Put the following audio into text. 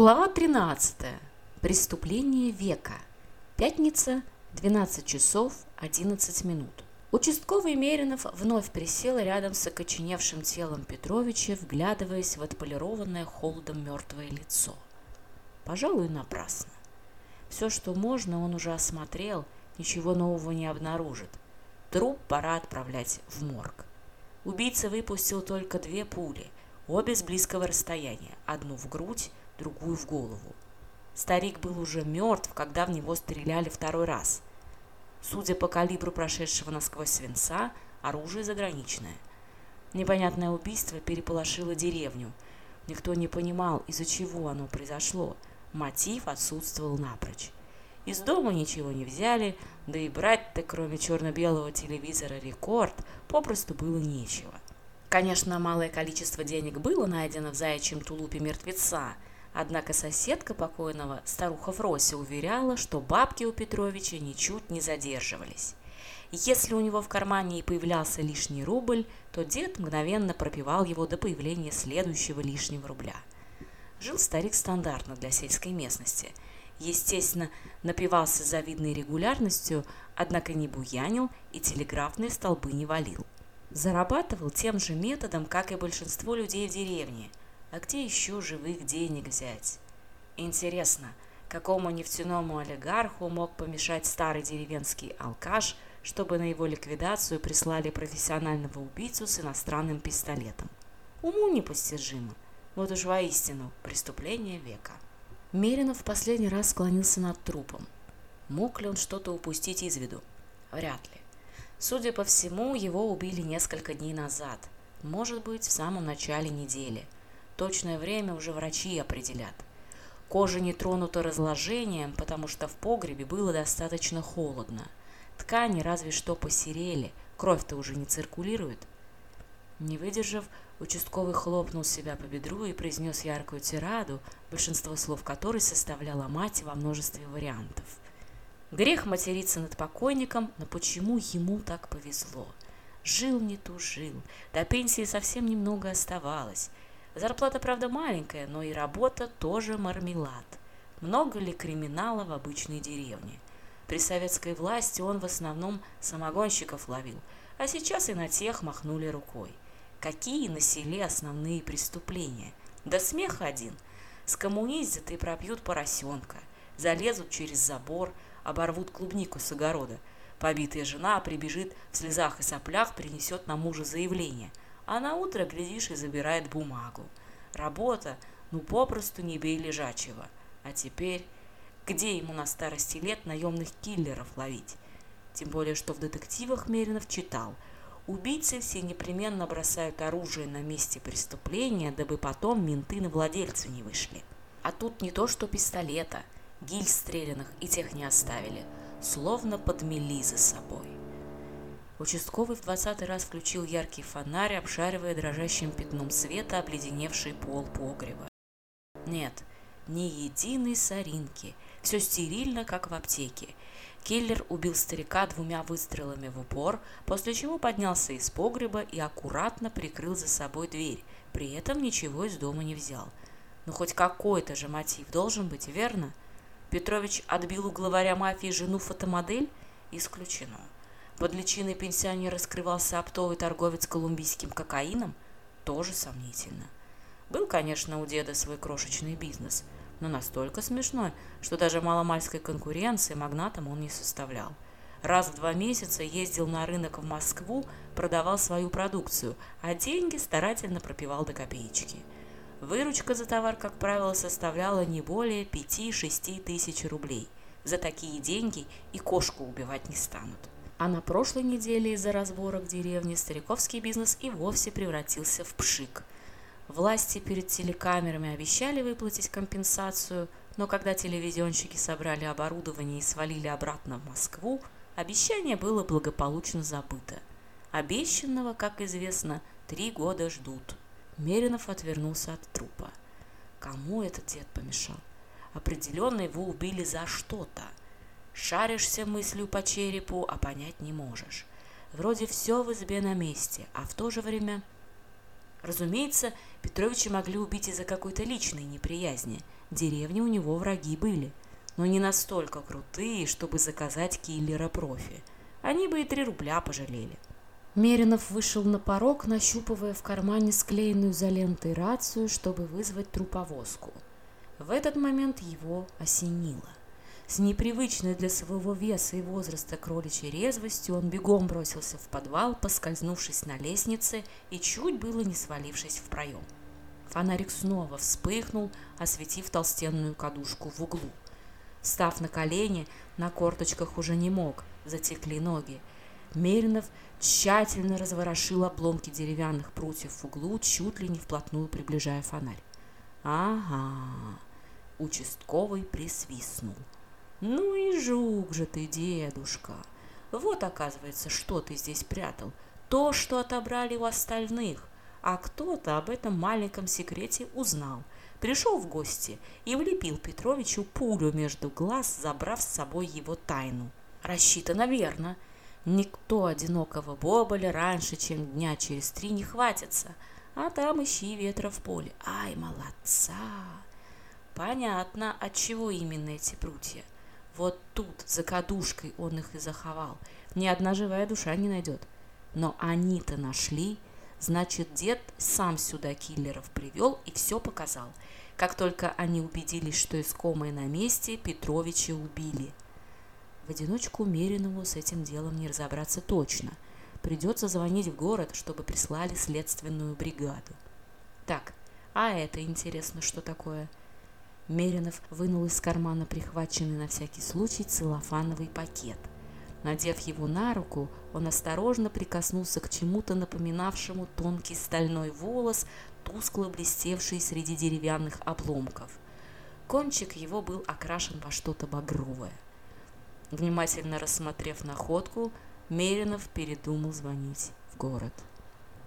Глава 13. Преступление века. Пятница, 12 часов 11 минут. Участковый Меринов вновь присел рядом с окоченевшим телом Петровича, вглядываясь в отполированное холодом мертвое лицо. Пожалуй, напрасно. Все, что можно, он уже осмотрел, ничего нового не обнаружит. Труп пора отправлять в морг. Убийца выпустил только две пули, обе с близкого расстояния, одну в грудь, другую в голову. Старик был уже мертв, когда в него стреляли второй раз. Судя по калибру прошедшего насквозь свинца, оружие заграничное. Непонятное убийство переполошило деревню. Никто не понимал, из-за чего оно произошло. Мотив отсутствовал напрочь. Из дома ничего не взяли, да и брать-то кроме черно-белого телевизора рекорд попросту было нечего. Конечно, малое количество денег было найдено в заячьем тулупе мертвеца – Однако соседка покойного, старуха Фрося уверяла, что бабки у Петровича ничуть не задерживались. Если у него в кармане и появлялся лишний рубль, то дед мгновенно пропивал его до появления следующего лишнего рубля. Жил старик стандартно для сельской местности. Естественно, напивался завидной регулярностью, однако не буянил и телеграфные столбы не валил. Зарабатывал тем же методом, как и большинство людей в деревне. а где еще живых денег взять? Интересно, какому нефтяному олигарху мог помешать старый деревенский алкаш, чтобы на его ликвидацию прислали профессионального убийцу с иностранным пистолетом? Уму непостижимо. Вот уж воистину преступление века. Меринов в последний раз склонился над трупом. Мог ли он что-то упустить из виду? Вряд ли. Судя по всему, его убили несколько дней назад. Может быть, в самом начале недели – точное время уже врачи определят. Кожа не тронута разложением, потому что в погребе было достаточно холодно. Ткани разве что посерели, кровь-то уже не циркулирует. Не выдержав, участковый хлопнул себя по бедру и произнес яркую тираду, большинство слов которой составляла мать во множестве вариантов. Грех материться над покойником, но почему ему так повезло? Жил не тужил, до пенсии совсем немного оставалось – Зарплата, правда, маленькая, но и работа тоже мармелад. Много ли криминала в обычной деревне? При советской власти он в основном самогонщиков ловил, а сейчас и на тех махнули рукой. Какие на селе основные преступления? Да смех один. Скоммунизят и пропьют поросенка, залезут через забор, оборвут клубнику с огорода. Побитая жена прибежит в слезах и соплях, принесет на мужа заявление – а на утро, глядишь, и забирает бумагу. Работа, ну попросту не бей лежачего. А теперь, где ему на старости лет наемных киллеров ловить? Тем более, что в детективах Меринов читал. Убийцы все непременно бросают оружие на месте преступления, дабы потом менты на владельца не вышли. А тут не то что пистолета, гиль стрелянных и тех не оставили, словно подмели за собой. Участковый в двадцатый раз включил яркий фонарь, обшаривая дрожащим пятном света обледеневший пол погреба. Нет, ни единой соринки. Все стерильно, как в аптеке. Киллер убил старика двумя выстрелами в упор, после чего поднялся из погреба и аккуратно прикрыл за собой дверь, при этом ничего из дома не взял. Ну хоть какой-то же мотив должен быть, верно? Петрович отбил у главаря Вот личиной пенсионера скрывался оптовый торговец колумбийским кокаином? Тоже сомнительно. Был, конечно, у деда свой крошечный бизнес, но настолько смешной, что даже маломальской конкуренции магнатом он не составлял. Раз в два месяца ездил на рынок в Москву, продавал свою продукцию, а деньги старательно пропивал до копеечки. Выручка за товар, как правило, составляла не более 5-6 тысяч рублей. За такие деньги и кошку убивать не станут. А на прошлой неделе из-за разборок деревне стариковский бизнес и вовсе превратился в пшик. Власти перед телекамерами обещали выплатить компенсацию, но когда телевизионщики собрали оборудование и свалили обратно в Москву, обещание было благополучно забыто. Обещанного, как известно, три года ждут. Меринов отвернулся от трупа. Кому этот дед помешал? Определенно его убили за что-то – Шаришься мыслью по черепу, а понять не можешь. Вроде все в избе на месте, а в то же время... Разумеется, Петровича могли убить из-за какой-то личной неприязни. деревне у него враги были, но не настолько крутые, чтобы заказать киллера-профи. Они бы и три рубля пожалели. Меринов вышел на порог, нащупывая в кармане склеенную изолентой рацию, чтобы вызвать труповозку. В этот момент его осенило. С непривычной для своего веса и возраста кроличьей резвостью он бегом бросился в подвал, поскользнувшись на лестнице и чуть было не свалившись в проем. Фонарик снова вспыхнул, осветив толстенную кадушку в углу. Став на колени, на корточках уже не мог, затекли ноги. Меринов тщательно разворошил обломки деревянных прутьев в углу, чуть ли не вплотную приближая фонарь. «Ага!» Участковый присвистнул – ну и жук же ты, дедушка. Вот, оказывается, что ты здесь прятал. То, что отобрали у остальных. А кто-то об этом маленьком секрете узнал. Пришел в гости и влепил Петровичу пулю между глаз, забрав с собой его тайну. Рассчитано верно. Никто одинокого боболя раньше, чем дня через три, не хватится. А там ищи ветра в поле. Ай, молодца! Понятно, от чего именно эти прутья – Вот тут, за кадушкой, он их и заховал. Ни одна живая душа не найдет. Но они-то нашли. Значит, дед сам сюда киллеров привел и все показал. Как только они убедились, что искомое на месте, Петровича убили. В одиночку Меринову с этим делом не разобраться точно. Придется звонить в город, чтобы прислали следственную бригаду. Так, а это интересно, что такое? Меринов вынул из кармана прихваченный на всякий случай целлофановый пакет. Надев его на руку, он осторожно прикоснулся к чему-то напоминавшему тонкий стальной волос, тускло блестевший среди деревянных обломков. Кончик его был окрашен во что-то багровое. Внимательно рассмотрев находку, Меринов передумал звонить в город.